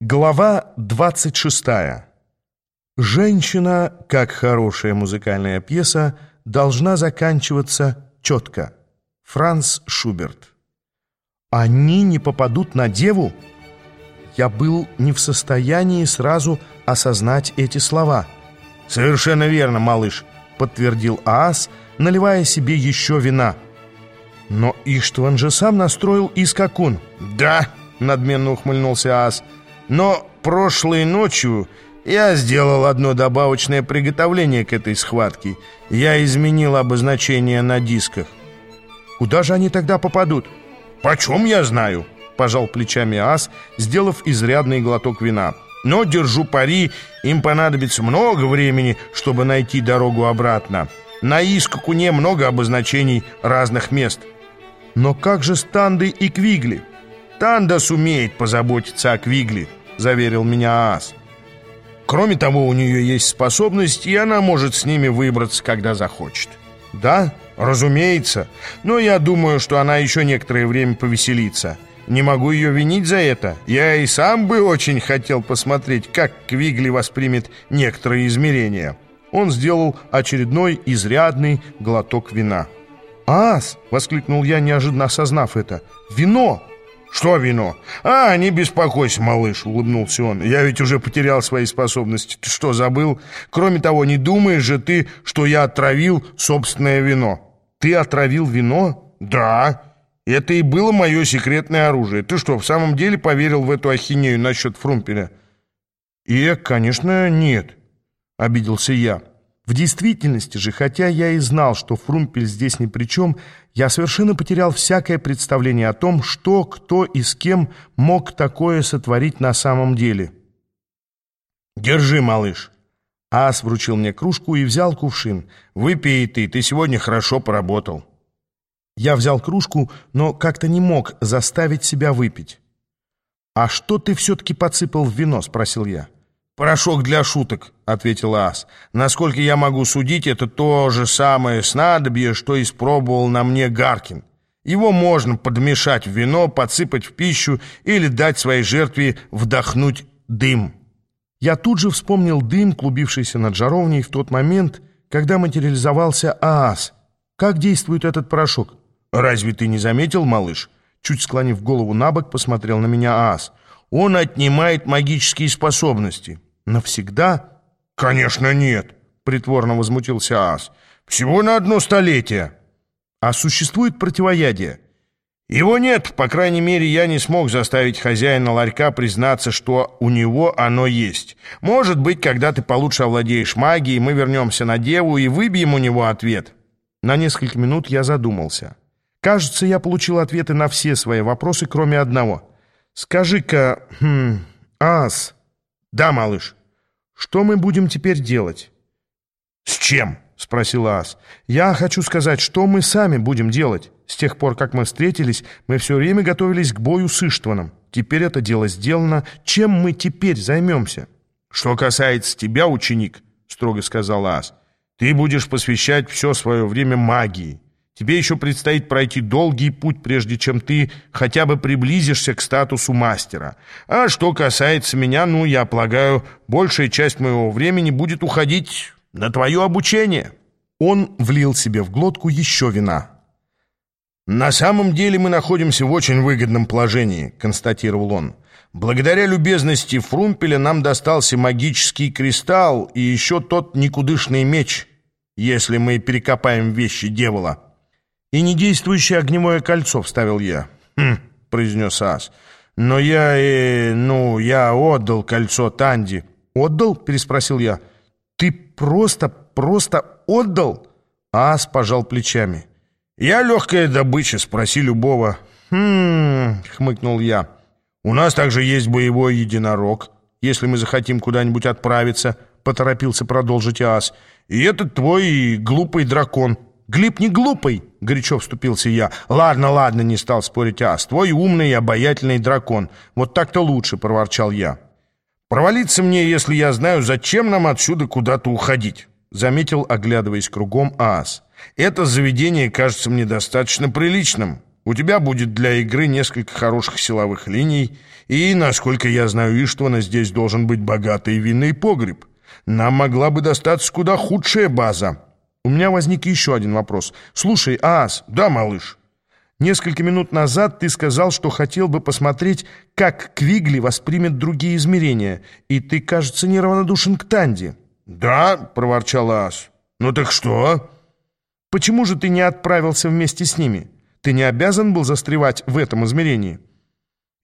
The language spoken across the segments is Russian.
Глава 26. Женщина, как хорошая музыкальная пьеса, должна заканчиваться четко. Франц Шуберт. Они не попадут на деву? Я был не в состоянии сразу осознать эти слова. «Совершенно верно, малыш», — подтвердил Аас, наливая себе еще вина. «Но Иштван же сам настроил искакун». «Да», — надменно ухмыльнулся Аас, — но прошлой ночью я сделал одно добавочное приготовление к этой схватке. Я изменил обозначение на дисках. Куда же они тогда попадут? Почем я знаю? Пожал плечами ас, сделав изрядный глоток вина. Но, держу пари, им понадобится много времени, чтобы найти дорогу обратно. На Искакуне много обозначений разных мест. Но как же с Тандой и Квигли? Танда сумеет позаботиться о Квигли заверил меня Ас. Кроме того, у нее есть способность, и она может с ними выбраться, когда захочет. Да, разумеется, но я думаю, что она еще некоторое время повеселится. Не могу ее винить за это. Я и сам бы очень хотел посмотреть, как Квигли воспримет некоторые измерения. Он сделал очередной изрядный глоток вина. «Ас!» — воскликнул я, неожиданно осознав это. «Вино!» «Что вино?» «А, не беспокойся, малыш», — улыбнулся он. «Я ведь уже потерял свои способности. Ты что, забыл? Кроме того, не думаешь же ты, что я отравил собственное вино?» «Ты отравил вино?» «Да. Это и было мое секретное оружие. Ты что, в самом деле поверил в эту ахинею насчет Фрумпеля?» «И, конечно, нет», — обиделся я. В действительности же, хотя я и знал, что Фрумпель здесь ни при чем, я совершенно потерял всякое представление о том, что, кто и с кем мог такое сотворить на самом деле. «Держи, малыш!» Ас вручил мне кружку и взял кувшин. «Выпей ты, ты сегодня хорошо поработал». Я взял кружку, но как-то не мог заставить себя выпить. «А что ты все-таки подсыпал в вино?» — спросил я. «Порошок для шуток», — ответил Ас. «Насколько я могу судить, это то же самое снадобье, что испробовал на мне Гаркин. Его можно подмешать в вино, подсыпать в пищу или дать своей жертве вдохнуть дым». Я тут же вспомнил дым, клубившийся над жаровней в тот момент, когда материализовался Аас. Как действует этот порошок? «Разве ты не заметил, малыш?» Чуть склонив голову на бок, посмотрел на меня Аас. «Он отнимает магические способности». «Навсегда?» «Конечно нет», — притворно возмутился Ас. «Всего на одно столетие». «А существует противоядие?» «Его нет, по крайней мере, я не смог заставить хозяина ларька признаться, что у него оно есть. Может быть, когда ты получше овладеешь магией, мы вернемся на деву и выбьем у него ответ». На несколько минут я задумался. Кажется, я получил ответы на все свои вопросы, кроме одного. «Скажи-ка, хм, Ас...» «Да, малыш». Что мы будем теперь делать?» «С чем?» — спросил Ас. «Я хочу сказать, что мы сами будем делать. С тех пор, как мы встретились, мы все время готовились к бою с Иштваном. Теперь это дело сделано. Чем мы теперь займемся?» «Что касается тебя, ученик», — строго сказал Ас, — «ты будешь посвящать все свое время магии. Тебе еще предстоит пройти долгий путь, прежде чем ты хотя бы приблизишься к статусу мастера. А что касается меня, ну, я полагаю, большая часть моего времени будет уходить на твое обучение». Он влил себе в глотку еще вина. «На самом деле мы находимся в очень выгодном положении», — констатировал он. «Благодаря любезности Фрумпеля нам достался магический кристалл и еще тот никудышный меч, если мы перекопаем вещи дьявола». «И недействующее огневое кольцо», — вставил я. «Хм», — произнес Ас. «Но я, э, ну, я отдал кольцо Танди». «Отдал?» — переспросил я. «Ты просто, просто отдал?» Ас пожал плечами. «Я легкая добыча, спроси любого». «Хм...» — хмыкнул я. «У нас также есть боевой единорог, если мы захотим куда-нибудь отправиться», — поторопился продолжить Ас. «И этот твой глупый дракон». «Глеб не глупый!» — горячо вступился я. «Ладно, ладно», — не стал спорить Ас. «Твой умный и обаятельный дракон. Вот так-то лучше», — проворчал я. «Провалиться мне, если я знаю, зачем нам отсюда куда-то уходить», — заметил, оглядываясь кругом Ас. «Это заведение кажется мне достаточно приличным. У тебя будет для игры несколько хороших силовых линий, и, насколько я знаю Иштвана, здесь должен быть богатый винный погреб. Нам могла бы достаться куда худшая база. У меня возник еще один вопрос. Слушай, Аас, да, малыш? Несколько минут назад ты сказал, что хотел бы посмотреть, как Квигли воспримет другие измерения, и ты, кажется, неравнодушен к Танде. «Да», — проворчал Аас. «Ну так что?» «Почему же ты не отправился вместе с ними?» Ты не обязан был застревать в этом измерении?»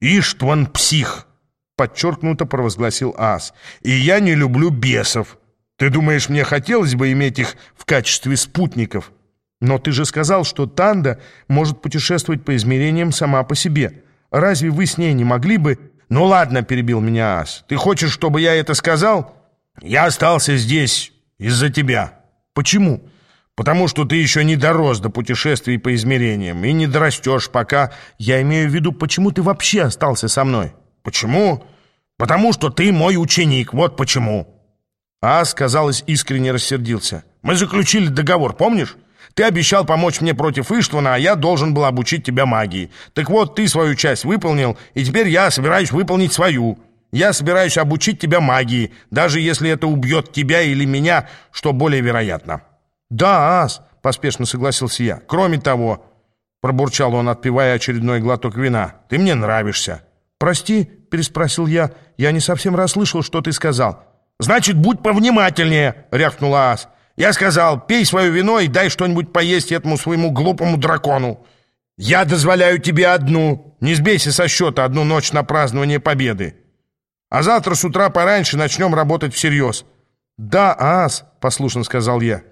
«Иштван псих!» — подчеркнуто провозгласил Ас. «И я не люблю бесов. Ты думаешь, мне хотелось бы иметь их в качестве спутников?» «Но ты же сказал, что Танда может путешествовать по измерениям сама по себе. Разве вы с ней не могли бы...» «Ну ладно», — перебил меня Ас. «Ты хочешь, чтобы я это сказал?» «Я остался здесь из-за тебя». «Почему?» потому что ты еще не дорос до путешествий по измерениям и не дорастешь пока. Я имею в виду, почему ты вообще остался со мной? Почему? Потому что ты мой ученик, вот почему. Ас, казалось, искренне рассердился. Мы заключили договор, помнишь? Ты обещал помочь мне против Иштвана, а я должен был обучить тебя магии. Так вот, ты свою часть выполнил, и теперь я собираюсь выполнить свою. Я собираюсь обучить тебя магии, даже если это убьет тебя или меня, что более вероятно». «Да, ас», — поспешно согласился я. «Кроме того», — пробурчал он, отпивая очередной глоток вина, — «ты мне нравишься». «Прости», — переспросил я, — «я не совсем расслышал, что ты сказал». «Значит, будь повнимательнее», — рявкнула ас. «Я сказал, пей свое вино и дай что-нибудь поесть этому своему глупому дракону. Я дозволяю тебе одну. Не сбейся со счета одну ночь на празднование победы. А завтра с утра пораньше начнем работать всерьез». «Да, ас», — послушно сказал я.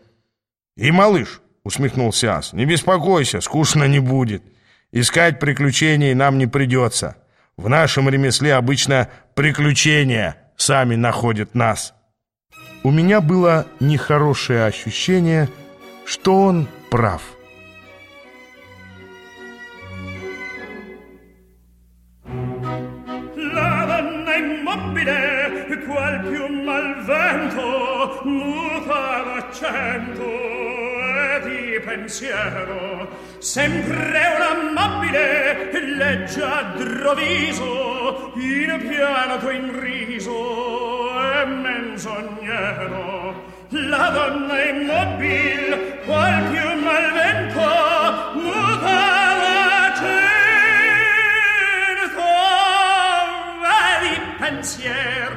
«И малыш», — усмехнулся Ас, — «не беспокойся, скучно не будет. Искать приключений нам не придется. В нашем ремесле обычно приключения сами находят нас». У меня было нехорошее ощущение, что он прав. qual più mal vento muta l'accento pensiero sempre un amabile leggiadro viso in piano tuo in riso e menzognero. La donna immobil qual più mal vento muta l'accento vedi pensier.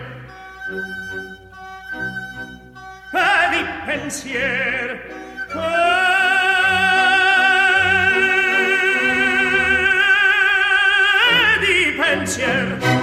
Vedi pensier pensier